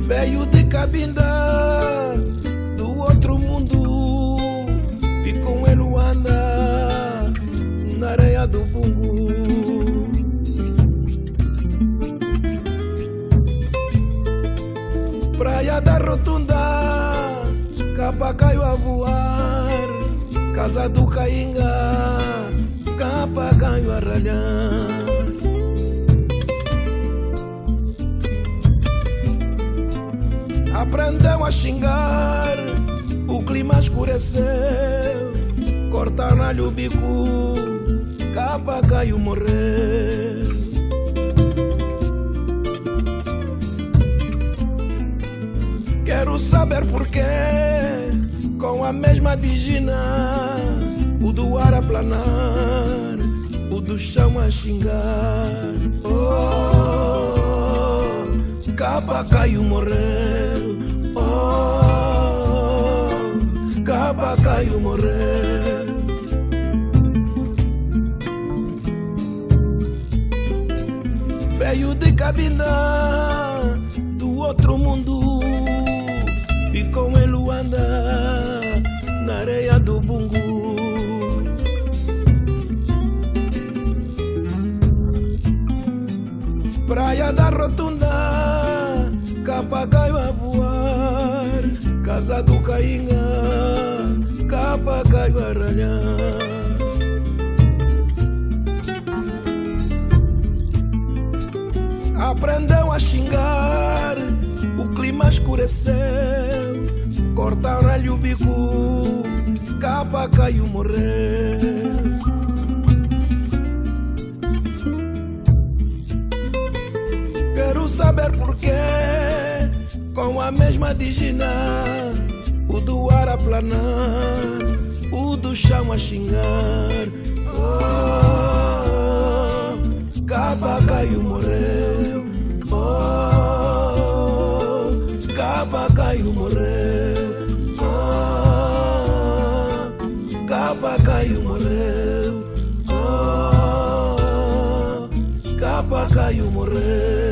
Veio de Cabinda, do outro mundo, e com ele anda na areia do bungu. Praia da Rotunda, capa caiu a voar, casa do Cainga, capa caiu a ralhar. aprendeu a xingar, o clima escureceu, cortaram-lhe o bico, caiu morrer. Quero saber porquê, com a mesma digina, o do ar a planar, o do chão a xingar. Oh, capa caiu morreu. Oh, capa caiu morreu. Veio de Cabinda, do outro mundo, e com ele anda na areia do bungu. Praia da Rotunda, papagaio a voar, casa do Cainga, papagaio a ralhar. Aprendeu a xingar, o clima escureceu, cortaram-lhe o bico, capa caiu morreu. Quero saber porquê, com a mesma digina, o do ar a planar, o do chão a xingar. Oh, capa caiu, morreu. Oh, capa caiu, morreu. Oh, capa caiu, morreu. Oh, capa caiu, morreu.